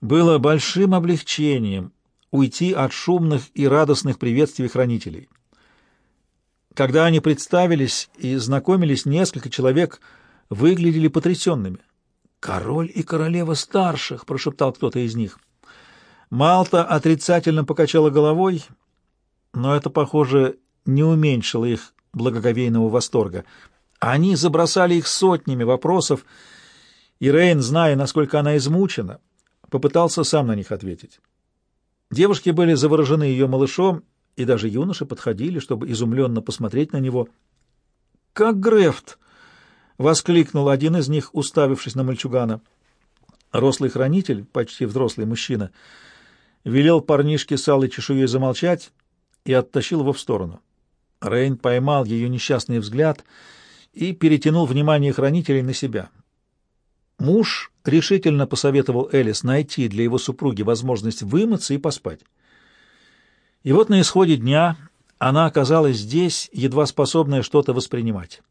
Было большим облегчением уйти от шумных и радостных приветствий хранителей. Когда они представились и знакомились, несколько человек выглядели потрясенными. «Король и королева старших!» — прошептал кто-то из них. Малта отрицательно покачала головой, но это, похоже, не уменьшило их благоговейного восторга. Они забросали их сотнями вопросов, и Рейн, зная, насколько она измучена, попытался сам на них ответить. Девушки были заворожены ее малышом, и даже юноши подходили, чтобы изумленно посмотреть на него. «Как Грефт!» — воскликнул один из них, уставившись на мальчугана. Рослый хранитель, почти взрослый мужчина, велел парнишке с алой чешуей замолчать и оттащил его в сторону. Рейн поймал ее несчастный взгляд и перетянул внимание хранителей на себя. Муж решительно посоветовал Элис найти для его супруги возможность вымыться и поспать. И вот на исходе дня она оказалась здесь, едва способная что-то воспринимать.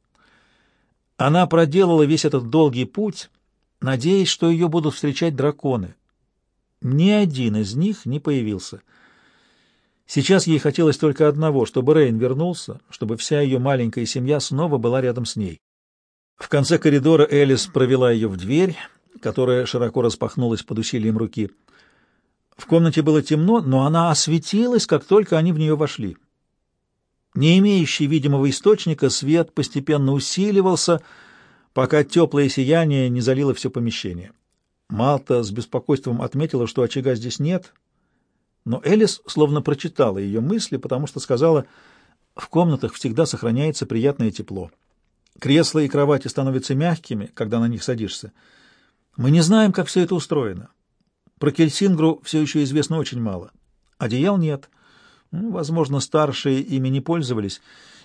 Она проделала весь этот долгий путь, надеясь, что ее будут встречать драконы. Ни один из них не появился. Сейчас ей хотелось только одного, чтобы Рейн вернулся, чтобы вся ее маленькая семья снова была рядом с ней. В конце коридора Элис провела ее в дверь, которая широко распахнулась под усилием руки. В комнате было темно, но она осветилась, как только они в нее вошли. Не имеющий видимого источника, свет постепенно усиливался, пока теплое сияние не залило все помещение. Малта с беспокойством отметила, что очага здесь нет, но Элис словно прочитала ее мысли, потому что сказала, в комнатах всегда сохраняется приятное тепло. Кресла и кровати становятся мягкими, когда на них садишься. Мы не знаем, как все это устроено. Про Кельсингру все еще известно очень мало. Одеял нет. Ну, возможно, старшие ими не пользовались,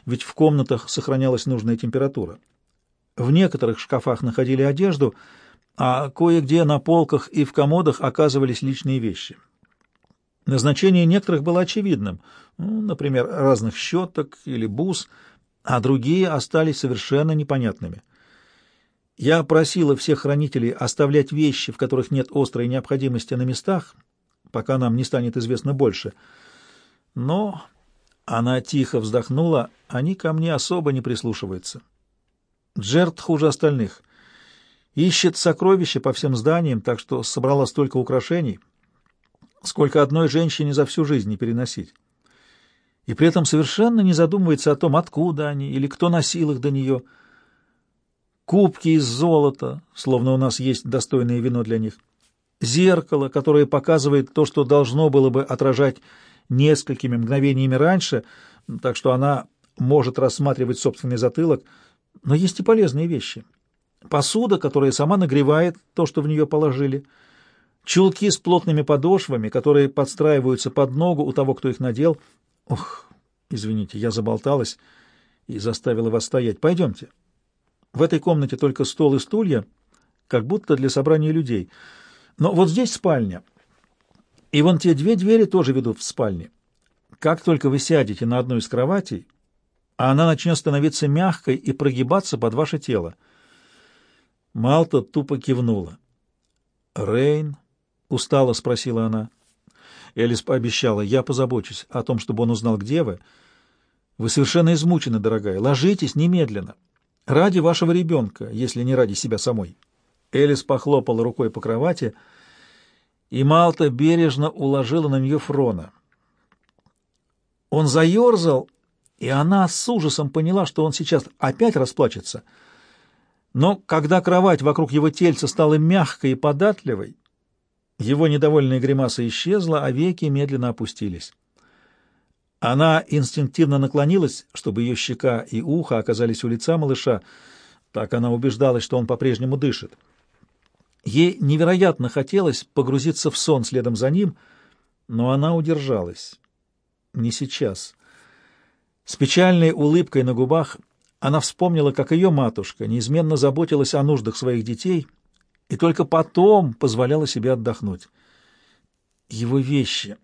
ведь в комнатах сохранялась нужная температура. В некоторых шкафах находили одежду, а кое-где на полках и в комодах оказывались личные вещи. Назначение некоторых было очевидным, ну, например, разных щеток или бус — а другие остались совершенно непонятными. Я просила всех хранителей оставлять вещи, в которых нет острой необходимости на местах, пока нам не станет известно больше. Но она тихо вздохнула, они ко мне особо не прислушиваются. Джерт хуже остальных. Ищет сокровища по всем зданиям, так что собрала столько украшений, сколько одной женщине за всю жизнь не переносить и при этом совершенно не задумывается о том, откуда они или кто носил их до нее. Кубки из золота, словно у нас есть достойное вино для них. Зеркало, которое показывает то, что должно было бы отражать несколькими мгновениями раньше, так что она может рассматривать собственный затылок. Но есть и полезные вещи. Посуда, которая сама нагревает то, что в нее положили. Чулки с плотными подошвами, которые подстраиваются под ногу у того, кто их надел — Ох, извините, я заболталась и заставила вас стоять. Пойдемте. В этой комнате только стол и стулья, как будто для собрания людей. Но вот здесь спальня. И вон те две двери тоже ведут в спальне. Как только вы сядете на одну из кроватей, она начнет становиться мягкой и прогибаться под ваше тело. Малта тупо кивнула. «Рейн?» — устало спросила она. Элис пообещала, я позабочусь о том, чтобы он узнал, где вы. Вы совершенно измучены, дорогая. Ложитесь немедленно. Ради вашего ребенка, если не ради себя самой. Элис похлопала рукой по кровати, и Малта бережно уложила на нее Фрона. Он заерзал, и она с ужасом поняла, что он сейчас опять расплачется. Но когда кровать вокруг его тельца стала мягкой и податливой, его недовольная гримаса исчезла, а веки медленно опустились. Она инстинктивно наклонилась, чтобы ее щека и ухо оказались у лица малыша. Так она убеждалась, что он по-прежнему дышит. Ей невероятно хотелось погрузиться в сон следом за ним, но она удержалась. Не сейчас. С печальной улыбкой на губах она вспомнила, как ее матушка неизменно заботилась о нуждах своих детей — и только потом позволяла себе отдохнуть. «Его вещи», —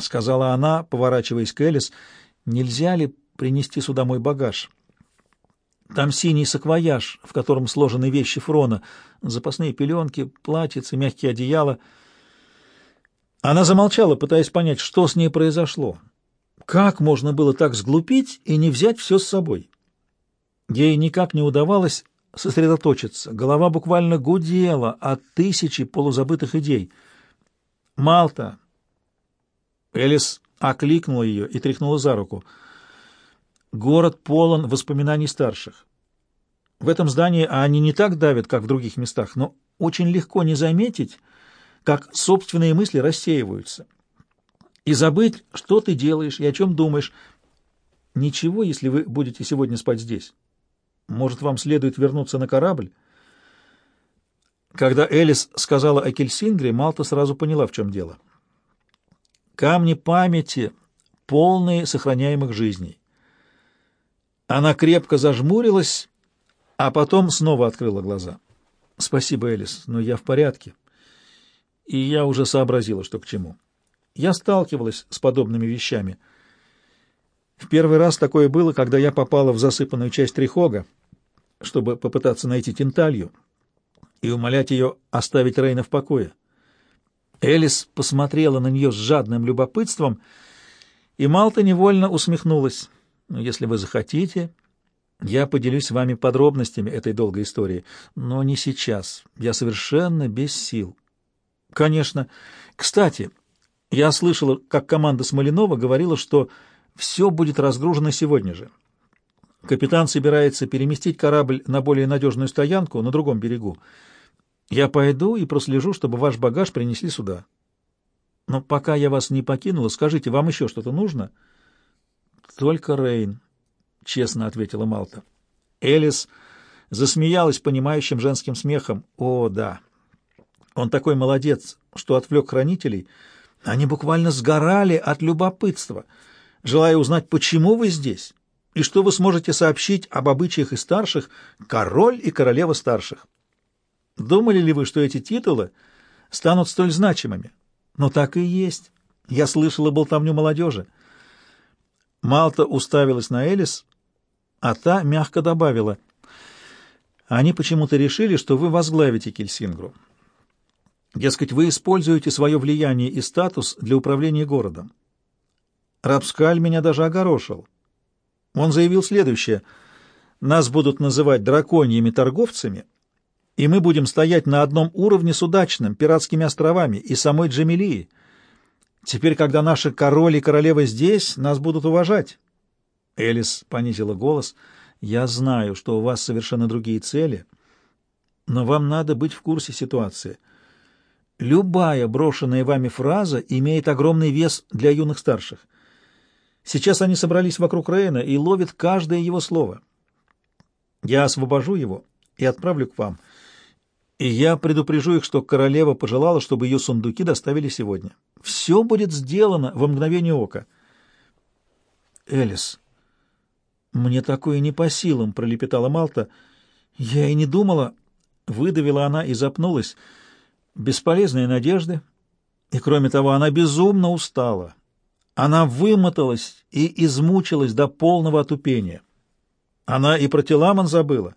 сказала она, поворачиваясь к Элис, — «нельзя ли принести сюда мой багаж?» Там синий саквояж, в котором сложены вещи Фрона, запасные пеленки, платьицы, мягкие одеяла. Она замолчала, пытаясь понять, что с ней произошло. Как можно было так сглупить и не взять все с собой? Ей никак не удавалось сосредоточиться. Голова буквально гудела от тысячи полузабытых идей. «Малта!» Элис окликнула ее и тряхнула за руку. «Город полон воспоминаний старших. В этом здании они не так давят, как в других местах, но очень легко не заметить, как собственные мысли рассеиваются. И забыть, что ты делаешь и о чем думаешь. Ничего, если вы будете сегодня спать здесь. Может, вам следует вернуться на корабль? Когда Элис сказала о Кельсингре, Малта сразу поняла, в чем дело. Камни памяти, полные сохраняемых жизней. Она крепко зажмурилась, а потом снова открыла глаза. «Спасибо, Элис, но я в порядке. И я уже сообразила, что к чему. Я сталкивалась с подобными вещами. В первый раз такое было, когда я попала в засыпанную часть Трихога, чтобы попытаться найти Тенталью и умолять ее оставить Рейна в покое. Элис посмотрела на нее с жадным любопытством, и Малта невольно усмехнулась. «Ну, «Если вы захотите, я поделюсь с вами подробностями этой долгой истории, но не сейчас. Я совершенно без сил». «Конечно. Кстати, я слышала, как команда Смоленова говорила, что все будет разгружено сегодня же. Капитан собирается переместить корабль на более надежную стоянку на другом берегу. Я пойду и прослежу, чтобы ваш багаж принесли сюда. Но пока я вас не покинула, скажите, вам еще что-то нужно? Только Рейн, честно ответила Малта. Элис засмеялась понимающим женским смехом. О, да. Он такой молодец, что отвлек хранителей. Они буквально сгорали от любопытства, желая узнать, почему вы здесь и что вы сможете сообщить об обычаях и старших, король и королева старших. Думали ли вы, что эти титулы станут столь значимыми? Но так и есть. Я слышала болтовню молодежи. Малта уставилась на Элис, а та мягко добавила. Они почему-то решили, что вы возглавите Кельсингру. Дескать, вы используете свое влияние и статус для управления городом. Рабскаль меня даже огорошил. Он заявил следующее. «Нас будут называть драконьими торговцами, и мы будем стоять на одном уровне с удачным, пиратскими островами и самой Джамилией. Теперь, когда наши король и королева здесь, нас будут уважать». Элис понизила голос. «Я знаю, что у вас совершенно другие цели, но вам надо быть в курсе ситуации». Любая брошенная вами фраза имеет огромный вес для юных старших. Сейчас они собрались вокруг Рейна и ловят каждое его слово. Я освобожу его и отправлю к вам. И я предупрежу их, что королева пожелала, чтобы ее сундуки доставили сегодня. Все будет сделано во мгновение ока. Элис, мне такое не по силам, пролепетала Малта. Я и не думала, выдавила она и запнулась. Бесполезные надежды, и кроме того, она безумно устала. Она вымоталась и измучилась до полного отупения. Она и про Теламан забыла.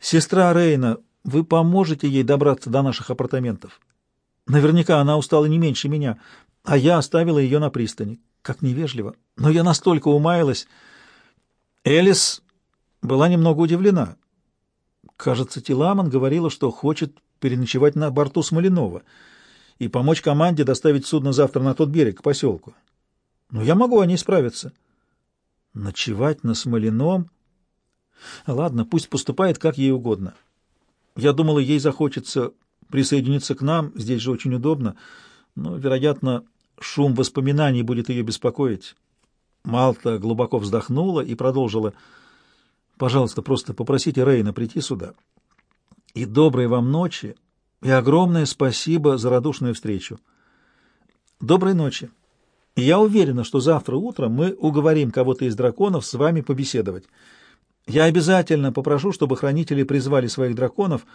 «Сестра Рейна, вы поможете ей добраться до наших апартаментов. Наверняка она устала не меньше меня, а я оставила ее на пристани. Как невежливо. Но я настолько умаялась. Элис была немного удивлена. Кажется, Тиламан говорила, что хочет переночевать на борту Смоленова — и помочь команде доставить судно завтра на тот берег, к поселку. Но я могу о ней справиться. Ночевать на Смоляном? Ладно, пусть поступает как ей угодно. Я думала, ей захочется присоединиться к нам, здесь же очень удобно, но, вероятно, шум воспоминаний будет ее беспокоить. Малта глубоко вздохнула и продолжила. «Пожалуйста, просто попросите Рейна прийти сюда. И доброй вам ночи, и огромное спасибо за радушную встречу. Доброй ночи. Я уверена, что завтра утром мы уговорим кого-то из драконов с вами побеседовать. Я обязательно попрошу, чтобы хранители призвали своих драконов.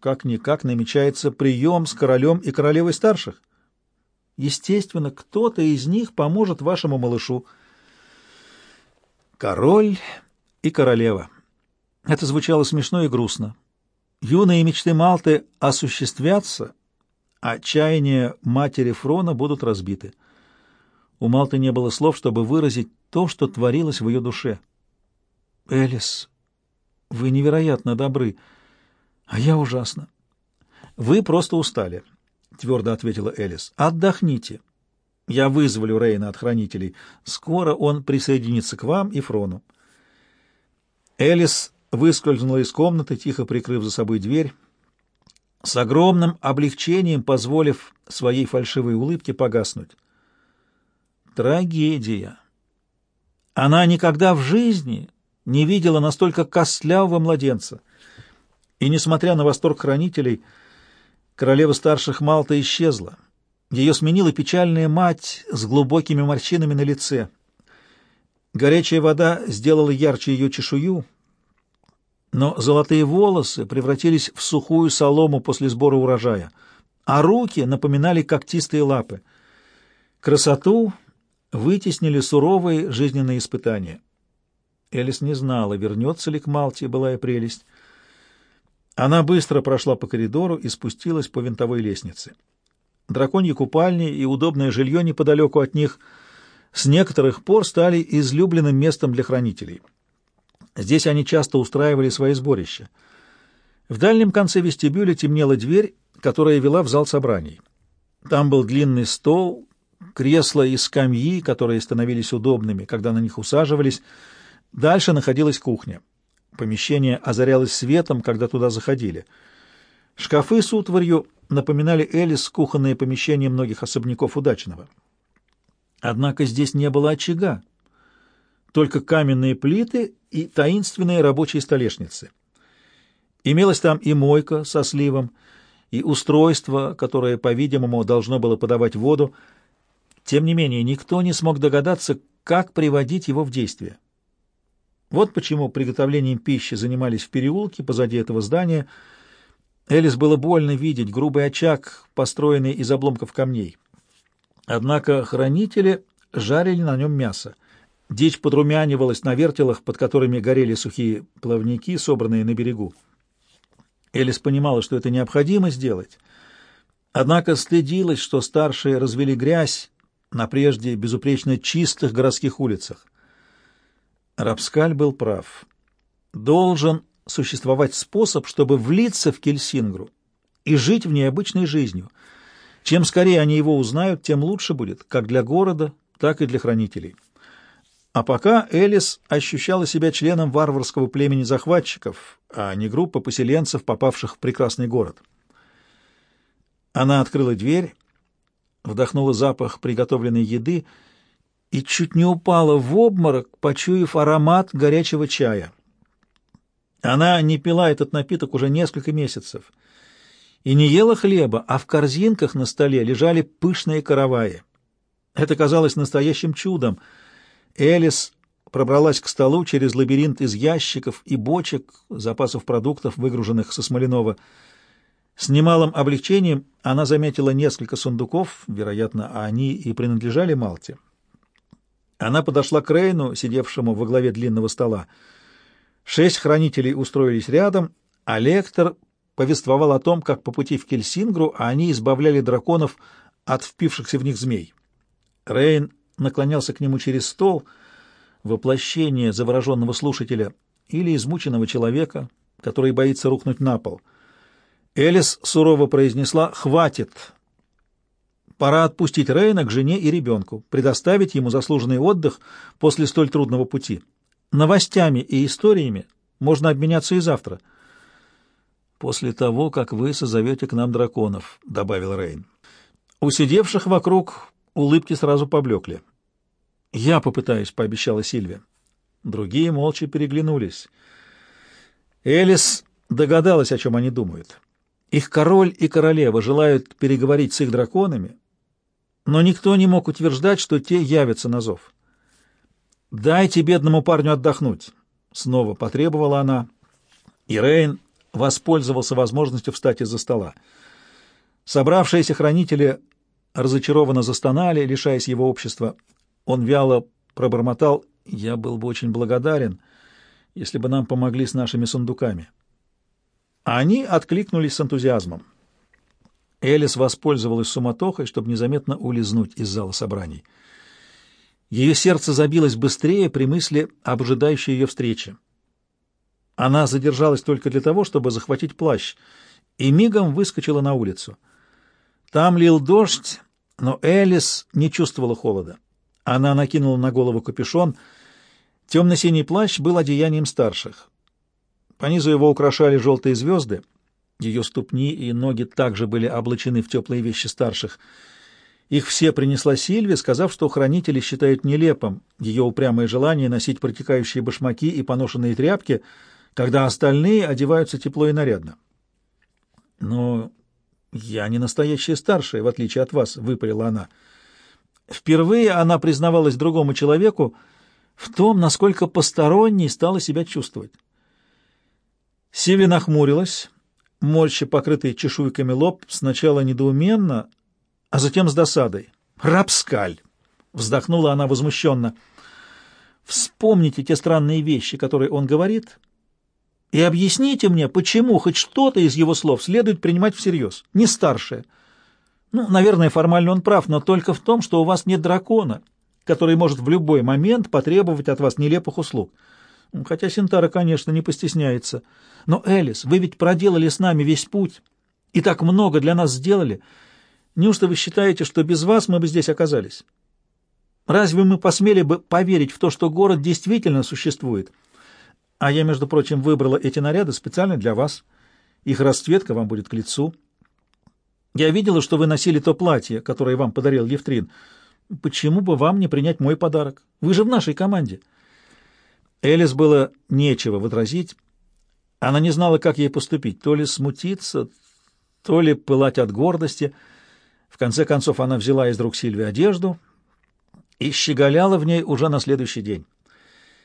Как-никак намечается прием с королем и королевой старших. Естественно, кто-то из них поможет вашему малышу. Король и королева. Это звучало смешно и грустно. Юные мечты Малты осуществятся, а чаяния матери Фрона будут разбиты. У Малты не было слов, чтобы выразить то, что творилось в ее душе. «Элис, вы невероятно добры, а я ужасно». «Вы просто устали», — твердо ответила Элис. «Отдохните. Я вызволю Рейна от хранителей. Скоро он присоединится к вам и Фрону». Элис выскользнула из комнаты, тихо прикрыв за собой дверь, с огромным облегчением позволив своей фальшивой улыбке погаснуть. Трагедия. Она никогда в жизни не видела настолько костлявого младенца. И, несмотря на восторг хранителей, королева старших Малта исчезла. Ее сменила печальная мать с глубокими морщинами на лице. Горячая вода сделала ярче ее чешую, но золотые волосы превратились в сухую солому после сбора урожая, а руки напоминали когтистые лапы. Красоту вытеснили суровые жизненные испытания. Элис не знала, вернется ли к Малте былая прелесть. Она быстро прошла по коридору и спустилась по винтовой лестнице. Драконьи купальни и удобное жилье неподалеку от них с некоторых пор стали излюбленным местом для хранителей — Здесь они часто устраивали свои сборища. В дальнем конце вестибюля темнела дверь, которая вела в зал собраний. Там был длинный стол, кресла и скамьи, которые становились удобными, когда на них усаживались. Дальше находилась кухня. Помещение озарялось светом, когда туда заходили. Шкафы с утварью напоминали Элис кухонные помещения многих особняков удачного. Однако здесь не было очага, только каменные плиты и таинственные рабочие столешницы. Имелась там и мойка со сливом, и устройство, которое, по-видимому, должно было подавать воду. Тем не менее, никто не смог догадаться, как приводить его в действие. Вот почему приготовлением пищи занимались в переулке позади этого здания. Элис было больно видеть грубый очаг, построенный из обломков камней. Однако хранители жарили на нем мясо. Дичь подрумянивалась на вертелах, под которыми горели сухие плавники, собранные на берегу. Элис понимала, что это необходимо сделать, однако стыдилась, что старшие развели грязь на прежде безупречно чистых городских улицах. Рапскаль был прав. Должен существовать способ, чтобы влиться в Кельсингру и жить в ней обычной жизнью. Чем скорее они его узнают, тем лучше будет, как для города, так и для хранителей. А пока Элис ощущала себя членом варварского племени захватчиков, а не группы поселенцев, попавших в прекрасный город. Она открыла дверь, вдохнула запах приготовленной еды и чуть не упала в обморок, почуяв аромат горячего чая. Она не пила этот напиток уже несколько месяцев и не ела хлеба, а в корзинках на столе лежали пышные караваи. Это казалось настоящим чудом — Элис пробралась к столу через лабиринт из ящиков и бочек, запасов продуктов, выгруженных со Смоленова. С немалым облегчением она заметила несколько сундуков, вероятно, они и принадлежали Малте. Она подошла к Рейну, сидевшему во главе длинного стола. Шесть хранителей устроились рядом, а лектор повествовал о том, как по пути в Кельсингру они избавляли драконов от впившихся в них змей. Рейн наклонялся к нему через стол, воплощение завороженного слушателя или измученного человека, который боится рухнуть на пол. Элис сурово произнесла «Хватит! Пора отпустить Рейна к жене и ребенку, предоставить ему заслуженный отдых после столь трудного пути. Новостями и историями можно обменяться и завтра». «После того, как вы созовете к нам драконов», — добавил Рейн. У сидевших вокруг улыбки сразу поблекли. «Я попытаюсь», — пообещала Сильвия. Другие молча переглянулись. Элис догадалась, о чем они думают. Их король и королева желают переговорить с их драконами, но никто не мог утверждать, что те явятся на зов. «Дайте бедному парню отдохнуть», — снова потребовала она, и Рейн воспользовался возможностью встать из-за стола. Собравшиеся хранители разочарованно застонали, лишаясь его общества. Он вяло пробормотал, «Я был бы очень благодарен, если бы нам помогли с нашими сундуками. Они откликнулись с энтузиазмом. Элис воспользовалась суматохой, чтобы незаметно улизнуть из зала собраний. Ее сердце забилось быстрее при мысли об ожидающей ее встрече. Она задержалась только для того, чтобы захватить плащ, и мигом выскочила на улицу. Там лил дождь, но Элис не чувствовала холода. Она накинула на голову капюшон. Темно-синий плащ был одеянием старших. По низу его украшали желтые звезды. Ее ступни и ноги также были облачены в теплые вещи старших — их все принесла Сильви, сказав, что хранители считают нелепым ее упрямое желание носить протекающие башмаки и поношенные тряпки, когда остальные одеваются тепло и нарядно. «Но я не настоящая старшая, в отличие от вас», — выпалила она. Впервые она признавалась другому человеку в том, насколько посторонней стала себя чувствовать. Сильви нахмурилась, морща покрытый чешуйками лоб, сначала недоуменно, а затем с досадой. «Рапскаль!» — вздохнула она возмущенно. «Вспомните те странные вещи, которые он говорит, и объясните мне, почему хоть что-то из его слов следует принимать всерьез, не старшее. Ну, наверное, формально он прав, но только в том, что у вас нет дракона, который может в любой момент потребовать от вас нелепых услуг. Хотя Синтара, конечно, не постесняется. Но, Элис, вы ведь проделали с нами весь путь и так много для нас сделали — Неужто вы считаете, что без вас мы бы здесь оказались? Разве мы посмели бы поверить в то, что город действительно существует? А я, между прочим, выбрала эти наряды специально для вас. Их расцветка вам будет к лицу. Я видела, что вы носили то платье, которое вам подарил Евтрин. Почему бы вам не принять мой подарок? Вы же в нашей команде. Элис было нечего возразить. Она не знала, как ей поступить, то ли смутиться, то ли пылать от гордости — в конце концов она взяла из рук Сильвии одежду и щеголяла в ней уже на следующий день.